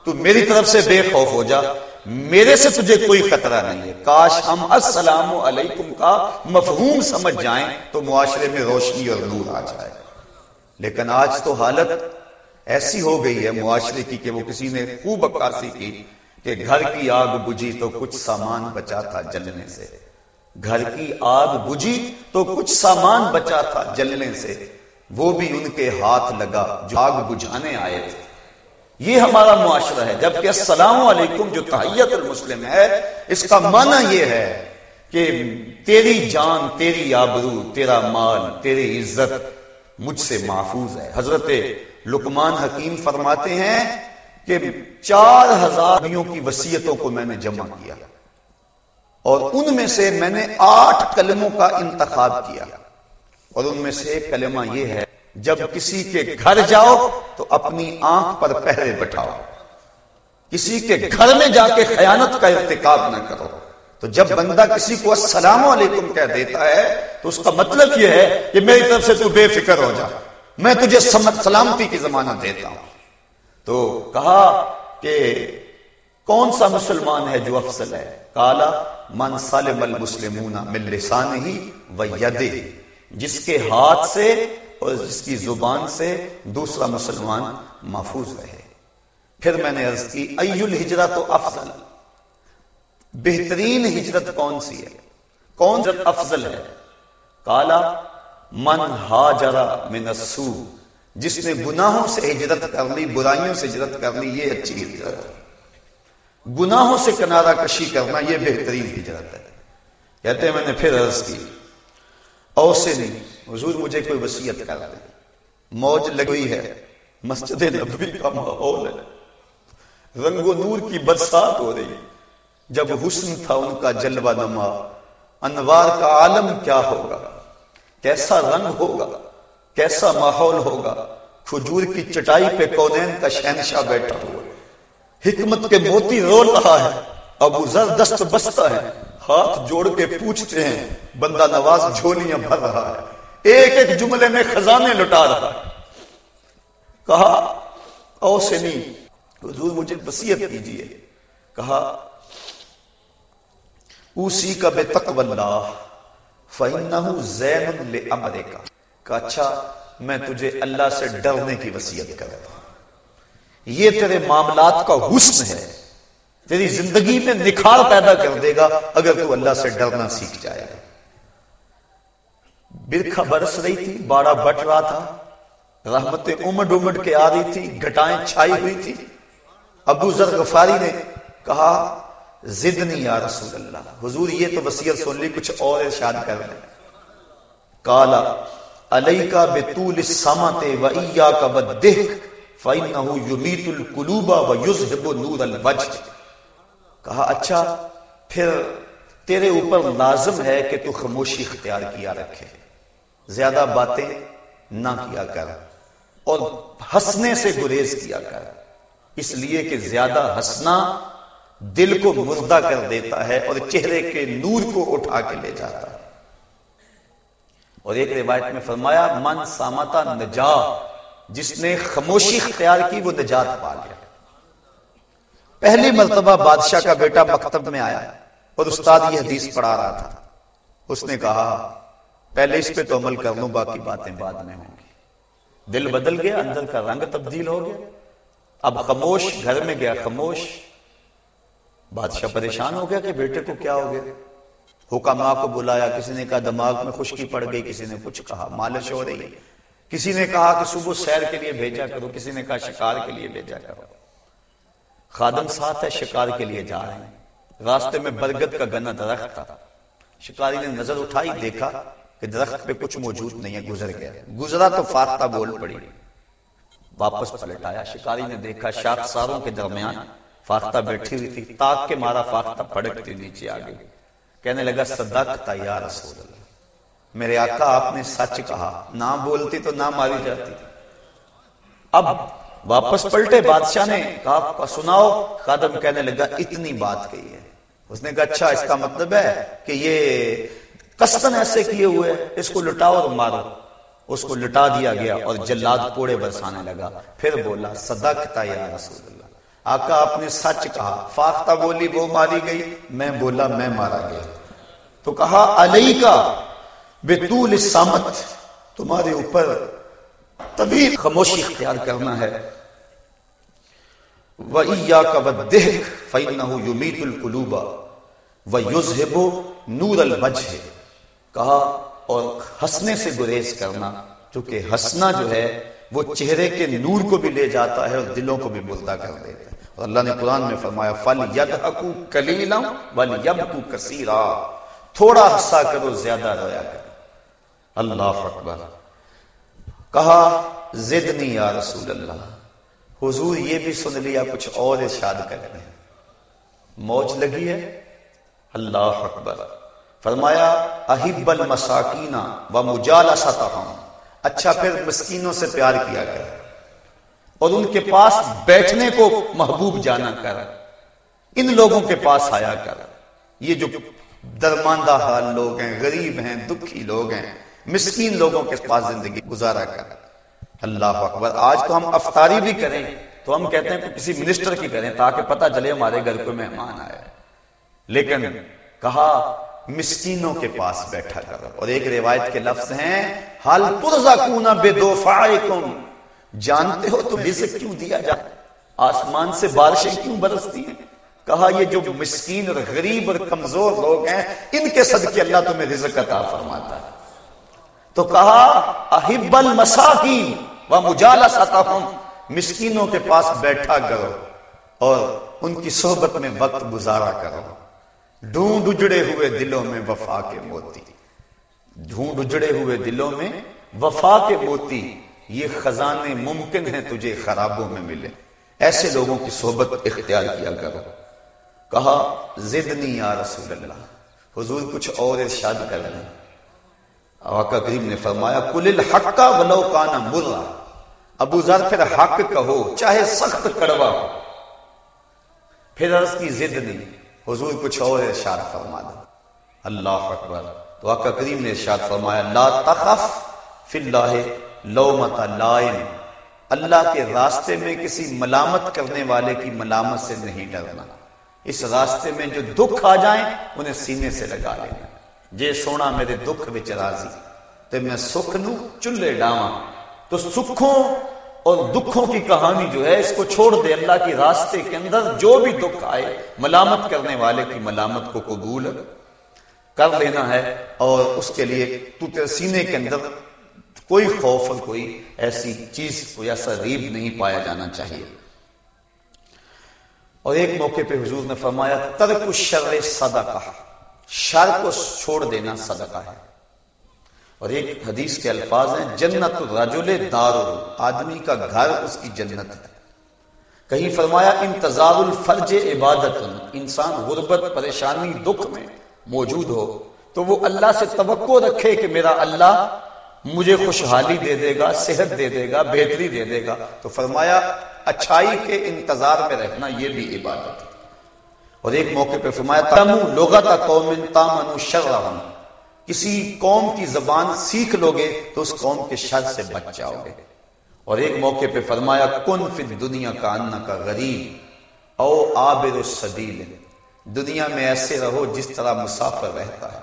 تو میری طرف سے بے خوف ہو جا۔ میرے سے تجھے کوئی خطرہ نہیں ہے۔ کاش ہم السلام علیکم کا مفہوم سمجھ جائیں تو معاشرے میں روشنی اور نور آ جائے۔ لیکن آج تو حالت ایسی ہو گئی ہے معاشرے کی کہ وہ کسی نے خوب عکاسی کی کہ گھر کی آگ بجھی تو کچھ سامان بچا تھا جلنے سے۔ گھر کی آگ بجھی تو کچھ سامان بچا تھا جلنے سے۔ وہ بھی ان کے ہاتھ لگا جو آگ بجھانے آئے تھے۔ یہ ہمارا معاشرہ ہے۔ جبکہ السلام علیکم جو تحیت المسلم ہے، اس کا معنی یہ ہے کہ تیری جان، تیری آبرو، تیرا مال، تیری عزت مجھ سے محفوظ ہے۔ حضرت لکمان حکیم فرماتے ہیں کہ چار ہزار کی وسیعتوں کو میں نے جمع کیا اور ان میں سے میں نے آٹھ کلموں کا انتخاب کیا اور ان میں سے کلمہ یہ ہے جب کسی کے گھر جاؤ تو اپنی آنکھ پر پہرے بٹھاؤ۔ کسی کے گھر میں جا کے خیانت کا ارتکاب نہ کرو۔ تو جب بندہ کسی کو السلام علیکم کہہ دیتا ہے، تو اس کا مطلب یہ ہے کہ میری طرف سے تو بے فکر ہو جا۔ میں تجھے سلامتی کی ضمانت دیتا ہوں۔ تو کہا کہ کون سا مسلمان ہے جو افضل ہے؟ کالا من سالم المسلمون من لسان ہی و یدے جس کے ہاتھ سے اور جس کی زبان سے دوسرا مسلمان محفوظ رہے۔ پھر میں نے عرض کی ای الحجرت تو افضل؟ بہترین ہجرت کون سی ہے؟ کون سی افضل ہے؟ کالا من ہاجرا من السو جس نے گناہوں سے ہجرت کر لی، برائیوں سے ہجرت کر لی، یہ اچھی ہجرت ہے۔ گناہوں سے کنارہ کشی کرنا یہ بہترین ہجرت ہے۔ کہتے ہیں میں نے پھر عرض کی او نہیں حضور مجھے کوئی وسیعت کر دے۔ موج لگی ہے، مسجد نبوی کا ماحول ہے۔ رنگ و نور کی برسات ہو رہی جب حسن تھا ان کا جلوہ نما، انوار کا عالم کیا ہوگا؟ کیسا رنگ ہوگا؟ کیسا ماحول ہوگا؟ کھجور کی چٹائی پہ کونین کا شہنشاہ بیٹھا ہوا۔ حکمت کے موتی رو رہا ہے۔ ابو ذر دست بستا ہے۔ ہاتھ جوڑ کے پوچھتے ہیں، بندہ نواز جھولیاں بھر رہا ہے۔ ایک ایک جملے میں خزانے لٹا رہا کہا، او سنی، حضور مجھے وسیعت کیجیے کہا اسی کا بے تقوی اللہ فَإِنَّهُ زَيْنٌ لِأَمْرِكَ کہا اچھا میں تجھے اللہ سے ڈرنے کی وسیعت کرتا ہوں۔ یہ تیرے معاملات کا حسن ہے۔ تیری زندگی میں نکھار پیدا کر دے گا اگر تو اللہ سے ڈرنا سیکھ جائے گا۔ برکھا برس رہی تھی، باڑا بٹ رہا تھا۔ رحمتیں امڈ امڈ کے آ رہی تھی، گھٹائیں چھائی ہوئی تھی۔ ابو ذر غفاری نے کہا، زدنی یا رسول اللہ، حضور یہ تو وسیعت سن لی، کچھ اور ارشاد کر لیں کالا علیکا بطول السمت و ایاک ودہک فَإِنَّهُ يُمِيتُ الْقُلُوبَ وَيُزْحِبُ نُورَ الْوَجْدِ کہا اچھا پھر تیرے اوپر لازم ہے کہ تو خموشی اختیار کیا رکھے۔ زیادہ باتیں نہ کیا کر اور ہسنے سے گریز کیا کر۔ اس لیے کہ زیادہ ہسنا دل کو مردہ کر دیتا ہے اور چہرے کے نور کو اٹھا کے لے جاتا ہے۔ اور ایک روایت میں فرمایا، من سامتا نجا جس نے خاموشی اختیار کی، وہ نجات پا گیا۔ پہلی مرتبہ بادشاہ کا بیٹا مکتب میں آیا اور استاد یہ حدیث پڑھا رہا تھا۔ اس نے کہا پہلے اس پہ تو عمل کر لوں باقی باتیں بعد میں ہوں گی۔ دل بدل گیا، اندر کا رنگ تبدیل ہو گیا۔ اب خاموش، گھر میں گیا خاموش۔ بادشاہ پریشان ہو گیا کہ بیٹے کو کیا ہو گیا۔ حکما کو بلایا، کسی نے کہا دماغ میں خشکی پڑ گئی، کسی نے کچھ کہا، مالش ہو رہی کسی نے کہا کہ صبح سیر کے لیے بھیجا کرو، کسی نے کہا شکار کے لیے بھیجا کرو۔ خادم ساتھ ہے، شکار کے لیے جا رہے ہیں۔ راستے میں برگد کا گنا درخت تھا۔ شکاری نے نظر اٹھائی، دیکھا۔ کہ درخت پہ کچھ موجود نہیں ہے، گزر گیا۔ گزرا تو فاختہ بول پڑی۔ واپس پلٹ آیا شکاری نے دیکھا شاخ ساروں کے درمیان فاختہ بیٹھی ہوئی تھی۔ تاک کے مارا فاختہ پڑکتی نیچے آ گئی۔ کہنے لگا صدقتا یا رسول اللہ میرے آقا، آپ نے سچ کہا۔ نہ بولتی تو نہ ماری جاتی۔ اب واپس پلٹے۔ بادشاہ نے کہا سناؤ۔ خادم کہنے لگا، اتنی بات کہی ہے۔ اس نے کہا اچھا اس کا مطلب ہے کہ یہ کستن ایسے کیے ہوئے، اس کو لٹاؤ اور مارو اس کو لٹا دیا گیا اور جلاد کوڑے برسانے لگا۔ پھر بولا صدقتا یا رسول اللہ آقا آپ نے سچ کہا، فاختہ بولی، وہ ماری گئی۔ میں بولا، میں مارا گیا۔ تو کہا علی کا بطول سامت تمہارے اوپر تبھی خاموشی اختیار کرنا ہے۔ وَإِيَّاكَ وَالدِّهْكَ فَإِنَّهُ يُمِيتُ الْقُلُوبَ وَيُزْهِبُ نُورَ الْوَجْهِ۔ کہا اور ہسنے سے گریز کرنا، چونکہ ہسنا جو ہے، وہ چہرے کے نور کو بھی لے جاتا ہے اور دلوں کو بھی مردہ کر دیتا ہے۔ اور اللہ نے قرآن میں فرمایا فَلْيَدْحَكُ قَلِيلًا وَلْيَبْكُ كَثِيرًا۔ تھوڑا ہسا کرو، زیادہ رویا کرو۔ اللہ اکبر۔ کہا زدنی یا رسول اللہ۔ حضور یہ بھی سن لیا، کچھ اور ارشاد کر رہے ہیں موج لگی ہے۔ اللہ اکبر۔ فرمایا، احب المساکین و اچھا پھر مسکینوں سے پیار کیا کر۔ اور ان کے پاس بیٹھنے کو محبوب جانا کر۔ ان لوگوں کے پاس آیا کر۔ یہ جو درماندہ حال لوگ ہیں، غریب ہیں، دکھی لوگ ہیں، مسکین لوگوں کے پاس زندگی گزارا کر۔ اللہ اکبر، آج تو ہم افطاری بھی کریں۔ تو ہم کہتے ہیں کہ کسی منسٹر کی کریں تاکہ پتہ چلے ہمارے گھر کو مہمان آئے۔ لیکن کہا مسکینوں کے پاس بیٹھا کر اور ایک روایت کے لفظ ہیں حال جانتے ہو تو رزق کیوں دیا جائے آسمان سے بارشیں کیوں برستی ہیں؟ کہا یہ جو مسکین اور غریب اور کمزور لوگ ہیں، ان کے صدقے اللہ تمہیں رزق عطا فرماتا ہے۔ تو کہا، احب المساکین و مجالستہم۔ مسکینوں کے پاس بیٹھا کرو اور ان کی صحبت میں وقت گزارا کرو۔ ڈھونڈ اجڑے ہوئے دلوں میں وفا کے موتی۔ ڈھونڈ اجڑے ہوئے دلوں میں وفا کے موتی۔ یہ خزانے ممکن ہیں تجھے خرابوں میں ملے۔ ایسے لوگوں کی صحبت اختیار کیا کرو۔ کہا زدنی یا رسول اللہ حضور کچھ اور ارشاد کر لیں آقا کریم نے فرمایا کل الحق کا ولو کانا مرا۔ ابو ذر پھر حق کہو، چاہے سخت کڑوا ہو۔ پھر عرض کی، زد نہیں حضور کچھ اور ارشاد فرما دو اللہ اکبر۔ تو آقا کریم نے ارشاد فرمایا، لا تخف فی اللہ لومت لائن اللہ کے راستے میں کسی ملامت کرنے والے کی ملامت سے نہیں ڈرنا۔ اس راستے میں جو دکھ آ جائیں، انہیں سینے سے لگا لینا۔ جے سونا میرے دکھ بچ راضی تو میں سکھ نو چلے ڈاواں۔ تو سکھوں اور دکھوں کی کہانی جو ہے، اس کو چھوڑ دے اللہ کی راستے کے اندر جو بھی دکھ آئے، ملامت کرنے والے کی ملامت کو قبول کر لینا ہے۔ اور اس کے لیے تو تیرے سینے کے اندر کوئی خوف اور کوئی ایسی چیز کوئی ایسا ریب نہیں پایا جانا چاہیے۔ اور ایک موقع پہ حضور نے فرمایا، ترک الشر صدقہ، شر کو چھوڑ دینا صدقہ ہے۔ اور ایک حدیث کے الفاظ ہیں، جنت الرجل دار آدمی کا گھر اس کی جنت ہے۔ کہیں فرمایا، انتظار الفرج عبادت، انسان غربت، پریشانی، دکھ میں موجود ہو، تو وہ اللہ سے توقع رکھے کہ میرا اللہ مجھے خوشحالی دے دے گا، صحت دے دے گا، بہتری دے دے گا۔ تو فرمایا، اچھائی کے انتظار میں رہنا یہ بھی عبادت ہے۔ اور ایک موقع پہ فرمایا، تمو لغت قوم تامن شرعن کسی قوم کی زبان سیکھ لوگے تو اس قوم کے شر سے بچ جاؤ گے اور ایک موقع پہ فرمایا، کن فی دنیا کا ان کا غریب، او آبر السبیل۔ دنیا میں ایسے رہو جس طرح مسافر رہتا ہے،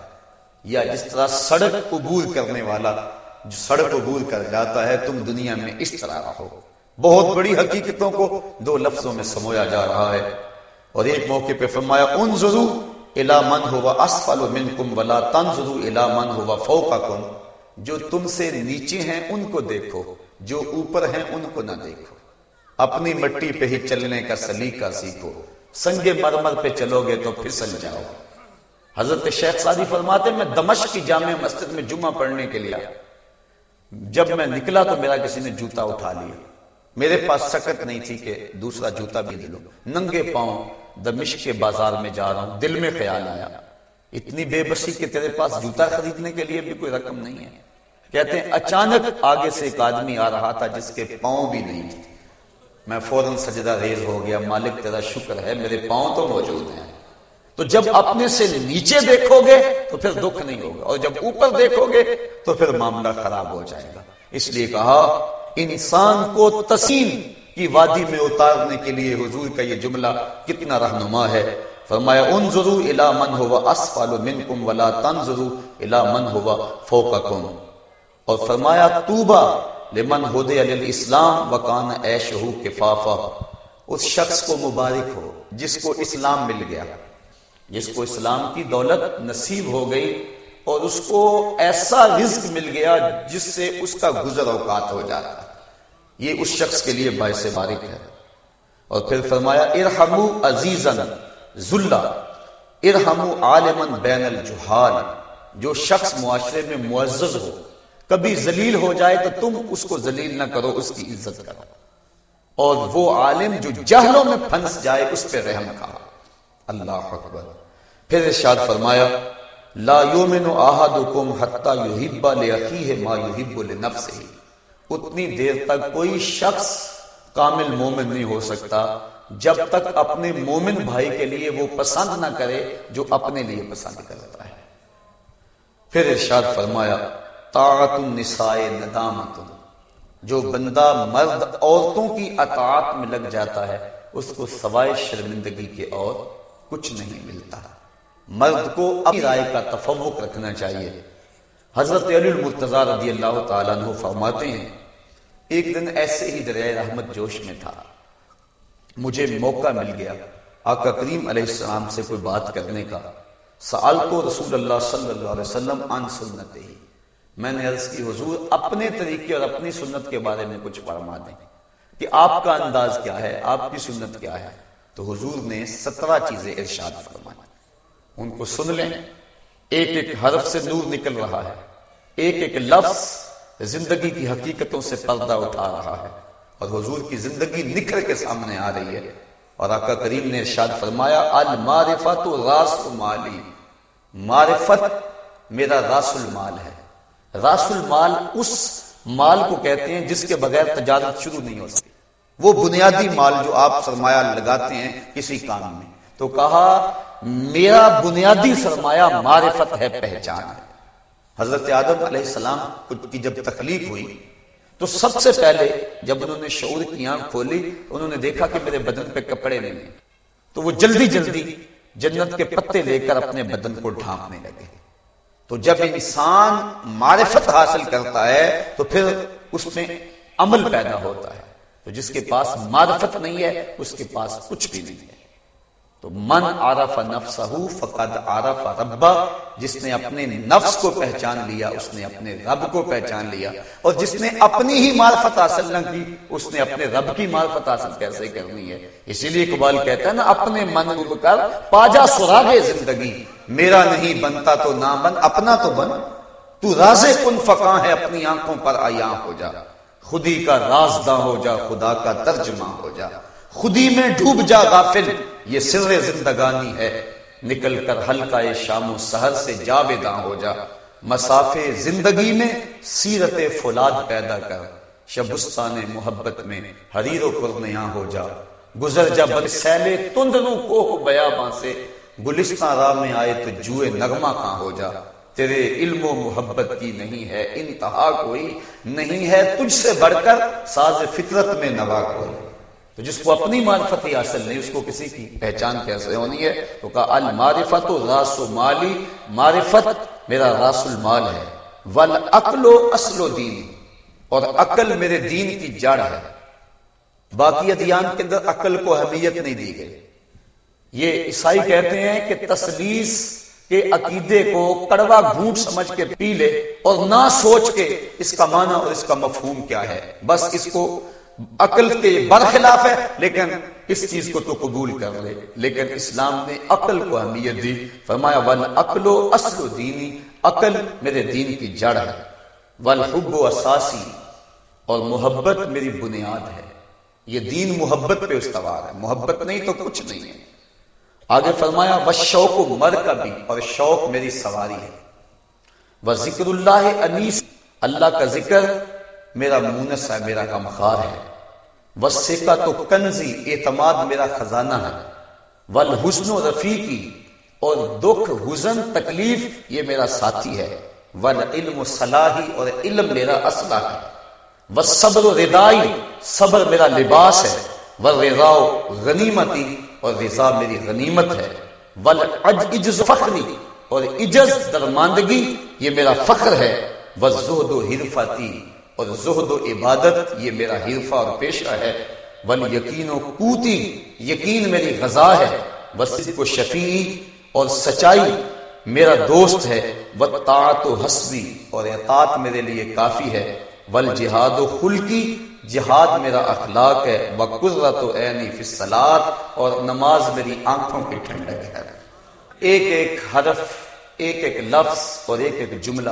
یا جس طرح سڑک عبور کرنے والا، جو سڑک عبور کر جاتا ہے، تم دنیا میں اس طرح رہو۔ بہت بڑی حقیقتوں کو دو لفظوں میں سمویا جا رہا ہے۔ اور ایک موقع پہ فرمایا ان ضرور الا من ہوا اسفل منکم ولا تنظروا الا من ہوا فوقکم۔ جو تم سے نیچے ہیں ان کو دیکھو، جو اوپر ہیں ان کو نہ دیکھو۔ اپنی مٹی پہ ہی چلنے کا سلیقہ سیکھو۔ سنگ مرمر پہ چلو گے تو پھسل جاؤ۔ حضرت شیخ سادی فرماتے میں دمشق کی جامع مسجد میں جمعہ پڑھنے کے لیے جب میں نکلا تو میرا کسی نے جوتا اٹھا لیا۔ میرے پاس سکت نہیں تھی کہ دوسرا جوتا بھی دلو ننگے پاؤں دمشق کے بازار میں جا رہا ہوں، دل میں خیال آیا۔ اتنی بے بسی کہ تیرے پاس جوتا خریدنے کے لیے بھی کوئی رقم نہیں ہے۔ کہتے ہیں، اچانک آگے سے ایک آدمی آ رہا تھا جس کے پاؤں بھی نہیں۔ تھے میں فوراً سجدہ ریز ہو گیا، مالک تیرا شکر ہے، میرے پاؤں تو موجود ہیں۔ تو جب اپنے سے نیچے دیکھو گے تو پھر دکھ نہیں ہوگا، اور جب اوپر دیکھو گے تو پھر معاملہ خراب ہو جائے گا۔ اس لیے کہا، انسان کو تسیم کی وادی میں اتارنے کے لیے حضور کا یہ جملہ کتنا رہنما ہے۔ فرمایا، انظروا الى من هو اسفل منکم ولا تنظروا الى من هو فوقکم۔ اور فرمایا توبہ لمن ہدی علی وکان عیشہ کفافا اس شخص کو مبارک ہو جس کو اسلام مل گیا، جس کو اسلام کی دولت نصیب ہو گئی اور اس کو ایسا رزق مل گیا جس سے اس کا گزر اوقات ہو جاتا۔ ہے یہ اس شخص کے لیے باعث بارک ہے۔ اور پھر فرمایا، ارحمو عزیزن ذلہ ارحمو عالمن بین الجہال، جو شخص معاشرے میں معزز ہو، کبھی ذلیل ہو جائے تو تم اس کو ذلیل نہ کرو، اس کی عزت کرو۔ اور وہ عالم جو جہلوں میں پھنس جائے، اس پہ رحم کہا اللہ اکبر۔ پھر ارشاد فرمایا، لا یومن احدکم حتی یحب لاخیہ ما یحب لنفسہ۔ اتنی دیر تک کوئی شخص کامل مومن نہیں ہو سکتا، جب تک اپنے مومن بھائی کے لیے وہ پسند نہ کرے جو اپنے لیے پسند کرتا ہے۔ پھر ارشاد فرمایا، طاعت النساء ندامت، جو بندہ مرد عورتوں کی اطاعت میں لگ جاتا ہے، اس کو سوائے شرمندگی کے اور کچھ نہیں ملتا۔ مرد کو اپنی رائے کا تفوق رکھنا چاہیے۔ حضرت علی المرتضی رضی اللہ تعالیٰ عنہ فرماتے ہیں، ایک دن ایسے ہی دریائے رحمت جوش میں تھا۔ مجھے موقع مل گیا آقا کریم علیہ السلام سے کوئی بات کرنے کا۔ سال کو رسول اللہ صلی اللہ علیہ وسلم عن سنت ہی میں نے عرض کی، حضور اپنے طریقے اور اپنی سنت کے بارے میں کچھ فرما دیں کہ آپ کا انداز کیا ہے، آپ کی سنت کیا ہے۔ تو حضور نے سترہ چیزیں ارشاد فرمائی ان کو سن لیں۔ ایک ایک حرف سے نور نکل رہا ہے۔ ایک ایک لفظ زندگی کی حقیقتوں سے پردہ اٹھا رہا ہے اور حضور کی زندگی نکھر کے سامنے آ رہی ہے اور آقا کریم نے ارشاد فرمایا المعرفت راس مالی معرفت میرا راس المال ہے۔ راس المال اس مال کو کہتے ہیں جس کے بغیر تجارت شروع نہیں ہو سکتی۔ وہ بنیادی مال جو آپ سرمایہ لگاتے ہیں کسی کام میں۔ تو کہا، میرا بنیادی سرمایہ معرفت ہے، پہچان ہے۔ حضرت آدم علیہ السلام کی جب تخلیق ہوئی، تو سب سے پہلے جب انہوں نے شعور کی آنکھ کھولی، انہوں نے دیکھا کہ میرے بدن پہ کپڑے نہیں ہیں۔ تو وہ جلدی جلدی جنت کے پتے لے کر اپنے بدن کو ڈھانپنے لگے۔ تو جب انسان معرفت حاصل کرتا ہے، تو پھر اس میں عمل پیدا ہوتا ہے۔ تو جس کے پاس معرفت نہیں ہے، اس کے پاس کچھ بھی نہیں ہے۔ تو من عرف نفسہ فقد عرف ربا جس نے اپنے نفس کو پہچان لیا، اس نے اپنے رب کو پہچان لیا، اور جس نے اپنی ہی معرفت حاصل نہ کی، اس نے اپنے رب کی معرفت حاصل کیسے کرنی ہے؟ اسی لیے اقبال کہتا ہے نا، اپنے من کر پاجا سراغ زندگی، میرا نہیں بنتا تو نہ بن اپنا تو بن۔ تو راز کن فقاں ہے، اپنی آنکھوں پر آیا ہو جا۔ خودی کا رازداں ہو جا، خدا کا ترجمہ ہو جا۔ خودی میں ڈوب جا غافل۔ یہ سر زندگانی ہے۔ نکل کر ہلکا شام و سہر سے جاویداں ہو جا۔ مسافے زندگی میں سیرت فولاد پیدا کر۔ شبستان محبت میں حریر و قرنیاں ہو جا۔ گزر جا برسیلے تندنوں کو بیاباں سے۔ گلستان راہ میں آئے تو جوئے نغمہ کہاں ہو جا۔ تیرے علم و محبت کی نہیں ہے، انتہا کوئی نہیں ہے۔ تجھ سے بڑھ کر ساز فطرت میں نوا کوئی تو جس کو اپنی معرفت ہی حاصل نہیں، اس کو کسی کی پہچان کیسے ہونی ہے۔ تو کہا، المعرفت راس و مالی معرفت میرا راس المال ہے۔ ول عقل و اصل و دین، اور عقل میرے دین کی جڑ ہے۔ باقی ادیان کے اندر عقل کو اہمیت نہیں دی گئی۔ یہ عیسائی کہتے ہیں کہ تسلیس کے عقیدے کو کڑوا گھونٹ سمجھ کے پی لے اور نہ سوچ کے اس کا معنی اور اس کا مفہوم کیا ہے۔ بس اس کو عقل کے برخلاف ہے، لیکن اس چیز کو تو قبول کر لے۔ لیکن اسلام نے عقل کو اہمیت دی۔ فرمایا، ول عقل و اصل و دینی، عقل میرے دین کی جڑ ہے۔ ول حب و اساسی، اور محبت میری بنیاد ہے۔ یہ دین محبت پہ استوار ہے۔ محبت نہیں تو کچھ نہیں ہے۔ آگے فرمایا وہ شوق و مر کا بھی اور شوق میری سواری ہے۔ وہ ذکر اللہ انیس، اللہ کا ذکر میرا مونس ہے میرا غمخار ہے۔ وسیقہ تو کنزی اعتماد میرا خزانہ ہے۔ والحسن و رفیقی اور دکھ، حزن، تکلیف یہ میرا ساتھی ہے۔ والعلم صلاحی اور علم میرا اسلح ہے۔ والصبر و ردائی، صبر میرا لباس ہے۔ والرضا غنیمتی اور رضا میری غنیمت ہے۔ والعجز فخری اور عجز درماندگی یہ میرا فخر ہے۔ والزہد و حرفتی اور زہد و عبادت یہ میرا حرفہ اور پیشہ ہے۔ ول یقین و کوتی یقین میری غذا ہے۔ وسیع و شفیع اور سچائی میرا دوست ہے۔ وہ طاعت و حسبی اور اطاعت میرے لیے کافی ہے۔ ول جہاد و خلقی، جہاد میرا اخلاق ہے۔ وہ قدرت و عینی فصلات اور نماز میری آنکھوں کی ٹھنڈک ہے۔ ایک ایک حرف، ایک ایک لفظ اور ایک ایک جملہ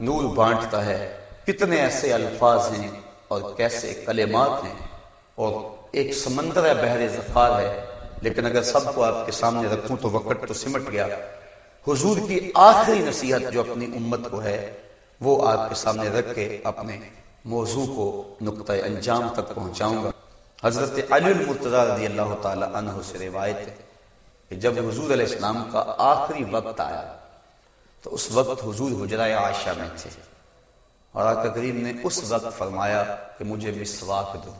نور بانٹتا ہے۔ کتنے ایسے الفاظ ہیں اور کیسے کلمات ہیں؟ اور ایک سمندر ہے، بحر ذخار ہے، لیکن اگر سب کو آپ کے سامنے رکھوں تو وقت تو سمٹ گیا۔ حضور کی آخری نصیحت جو اپنی امت کو ہے، وہ آپ کے سامنے رکھ کے اپنے موضوع کو نقطۂ انجام تک پہنچاؤں گا۔ حضرت علی المرتضی رضی اللہ تعالی عنہ سے روایت ہے کہ جب حضور علیہ السلام کا آخری وقت آیا، تو اس وقت حضور حجرہ عائشہ میں تھے۔ اور آقا کریم نے اس وقت فرمایا کہ مجھے مسواک دو۔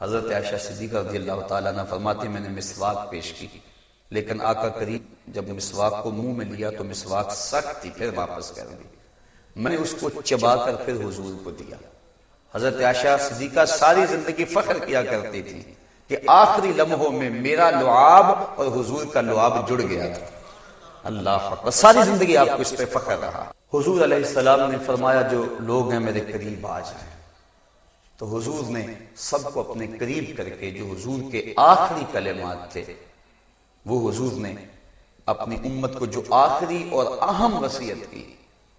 حضرت عائشہ صدیقہ رضی اللہ تعالیٰ نے فرماتے میں نے مسواک پیش کی۔ لیکن آقا کریم جب مسواک کو منہ میں لیا تو مسواک سخت تھی، پھر واپس کر دی۔ میں نے اس کو چبا کر پھر حضور کو دیا۔ حضرت عائشہ صدیقہ ساری زندگی فخر کیا کرتی تھی کہ آخری لمحوں میں میرا لعاب اور حضور کا لعاب جڑ گیا۔ تھا اللہ ساری زندگی آپ کو اس پہ فخر رہا۔ حضور علیہ السلام نے فرمایا جو لوگ ہیں میرے قریب آ جائیں تو حضور نے سب کو اپنے قریب کر کے جو حضور کے آخری کلمات تھے، وہ حضور نے اپنی امت کو جو آخری اور اہم وصیت کی،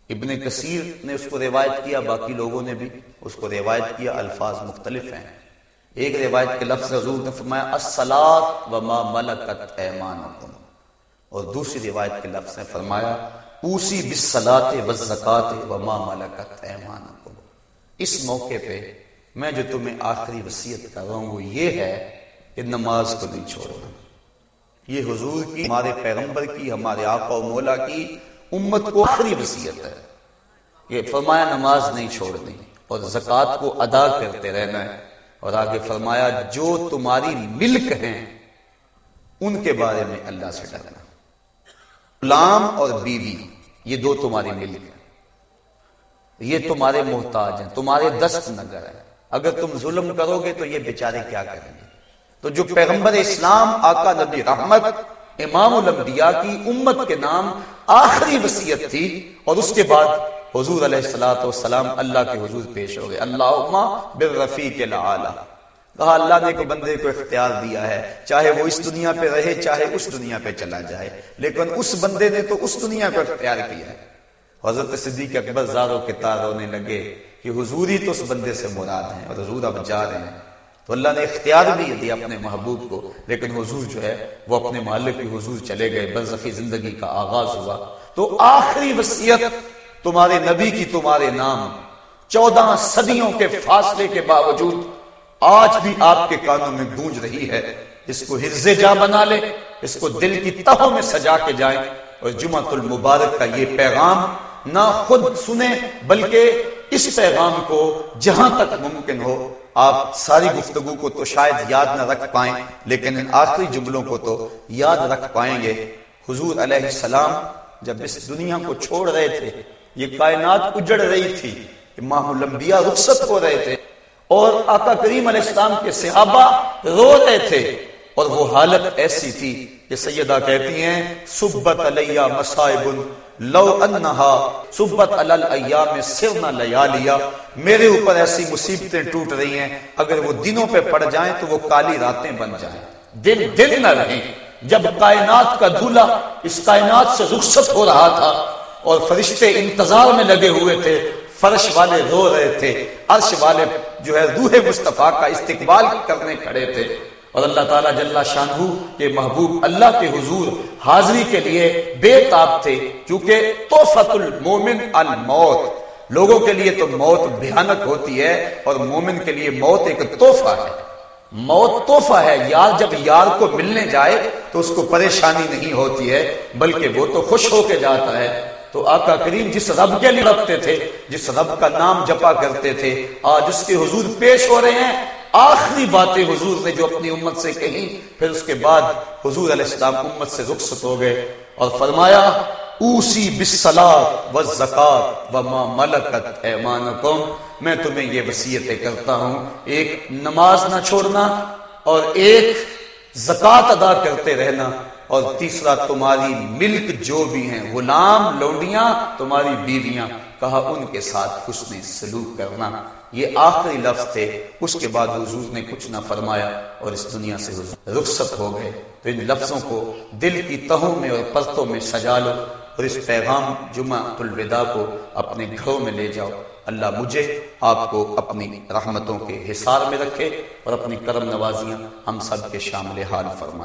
ابن کثیر نے اس کو روایت کیا، باقی لوگوں نے بھی اس کو روایت کیا، الفاظ مختلف ہیں۔ ایک روایت کے لفظ حضور نے فرمایا وما ملکت ایمانکم۔ اور دوسری روایت کے لفظ نے فرمایا اوسی بسلاط و زکات و ما ملکت ایمانکم۔ اس موقع پہ میں جو تمہیں آخری وصیت کر رہا ہوں وہ یہ ہے کہ نماز کو نہیں چھوڑنا یہ حضور کی، ہمارے پیغمبر کی، ہمارے آقا و مولا کی امت کو آخری وصیت ہے۔ یہ فرمایا نماز نہیں چھوڑنی اور زکوٰۃ کو ادا کرتے رہنا ہے۔ اور آگے فرمایا جو تمہاری ملک ہیں، ان کے بارے میں اللہ سے ڈرنا۔ غلام اور بیوی، یہ دو تمہاری ملک ہیں۔ یہ تمہارے محتاج ہیں، تمہارے دست نگر ہیں۔ اگر تم ظلم کرو گے تو یہ بیچارے کیا کریں گے؟ تو جو پیغمبر اسلام، آقا نبی رحمت، امام الانبیاء کی امت کے نام آخری وسیعت تھی، اور اس کے بعد حضور علیہ السلاۃ والسلام اللہ کے حضور پیش ہو گئے۔ اللہ بالرفیق العالی۔ کہا، اللہ نے کوئی بندے کو اختیار دیا ہے، چاہے وہ اس دنیا پہ رہے، چاہے اس دنیا پہ چلا جائے۔ لیکن اس بندے نے تو اس دنیا کو اختیار کیا ہے۔ حضرت صدیق اکبر زاروں کے تار ہونے لگے کہ حضور ہی تو اس بندے سے مراد ہیں اور حضور اب جا رہے ہیں۔ تو اللہ نے اختیار بھی دیا اپنے محبوب کو، لیکن حضور جو ہے، وہ اپنے محلے کی حضور چلے گئے۔ برزخی زندگی کا آغاز ہوا۔ تو آخری وصیت تمہارے نبی کی تمہارے نام، چودہ صدیوں کے فاصلے کے باوجود آج بھی آپ کے کانوں میں گونج رہی ہے۔ اس کو حرز جا بنا لے، اس کو دل کی تہوں میں سجا کے جائیں۔ اور جمعہ المبارک کا یہ پیغام نہ خود سنیں، بلکہ اس پیغام کو جہاں تک ممکن ہو، آپ ساری گفتگو کو تو شاید یاد نہ رکھ پائیں، لیکن ان آخری جملوں کو تو یاد رکھ پائیں گے۔ حضور علیہ السلام جب اس دنیا کو چھوڑ رہے تھے، یہ کائنات اجڑ رہی تھی ماہ الانبیاء رخصت ہو رہے تھے۔ اور آقا کریم علیہ السلام کے صحابہ رو رہے تھے اور وہ حالت ایسی تھی کہ سیدہ کہتی ہیں، سبت علیہ مسائب لو انہا سبت علل ایام سرنا لیالیا میرے اوپر ایسی مصیبتیں ٹوٹ رہی ہیں، اگر وہ دنوں پہ پڑ جائیں تو وہ کالی راتیں بن جائیں۔ دن دن نہ رہیں۔ جب کائنات کا دھولا اس کائنات سے رخصت ہو رہا تھا اور فرشتے انتظار میں لگے ہوئے تھے فرش والے رو رہے تھے، عرش والے جو ہے روح مصطفیٰ کا استقبال کرنے کھڑے تھے۔ اور اللہ تعالیٰ جل شاہ کے محبوب اللہ کے حضور حاضری کے لیے بے تاب تھے کیونکہ توفت المومن الموت۔ لوگوں کے لیے تو موت بھیانک ہوتی ہے اور مومن کے لیے موت ایک تحفہ ہے۔ موت تحفہ ہے، یار جب یار کو ملنے جائے تو اس کو پریشانی نہیں ہوتی ہے، بلکہ وہ تو خوش ہو کے جاتا ہے۔ تو آقا کریم جس رب کے لیے رکھتے تھے، جس رب کا نام جپا کرتے تھے، آج اس کے حضور پیش ہو رہے ہیں۔ آخری باتیں حضور نے جو اپنی امت سے کہی پھر اس کے بعد حضور علیہ السلام امت سے رخصت ہو گئے۔ اور فرمایا اوسی بسلاط و زکات و ما ملکت ایمانکم۔ میں تمہیں یہ وصیتیں کرتا ہوں۔ ایک نماز نہ چھوڑنا اور ایک زکات ادا کرتے رہنا۔ اور تیسرا تمہاری ملک جو بھی ہیں غلام لونڈیاں، تمہاری بیویاں۔ کہا، ان کے ساتھ حسن سلوک کرنا۔ یہ آخری لفظ تھے۔ اس کے بعد حضور نے کچھ نہ فرمایا اور اس دنیا سے رخصت ہو گئے۔ تو ان لفظوں کو دل کی تہوں میں اور پرتوں میں سجا لو اور اس پیغام جمعہ الوداع کو اپنے گھروں میں لے جاؤ۔ اللہ مجھے، آپ کو اپنی رحمتوں کے حصار میں رکھے اور اپنی کرم نوازیاں ہم سب کے شامل حال فرمائے۔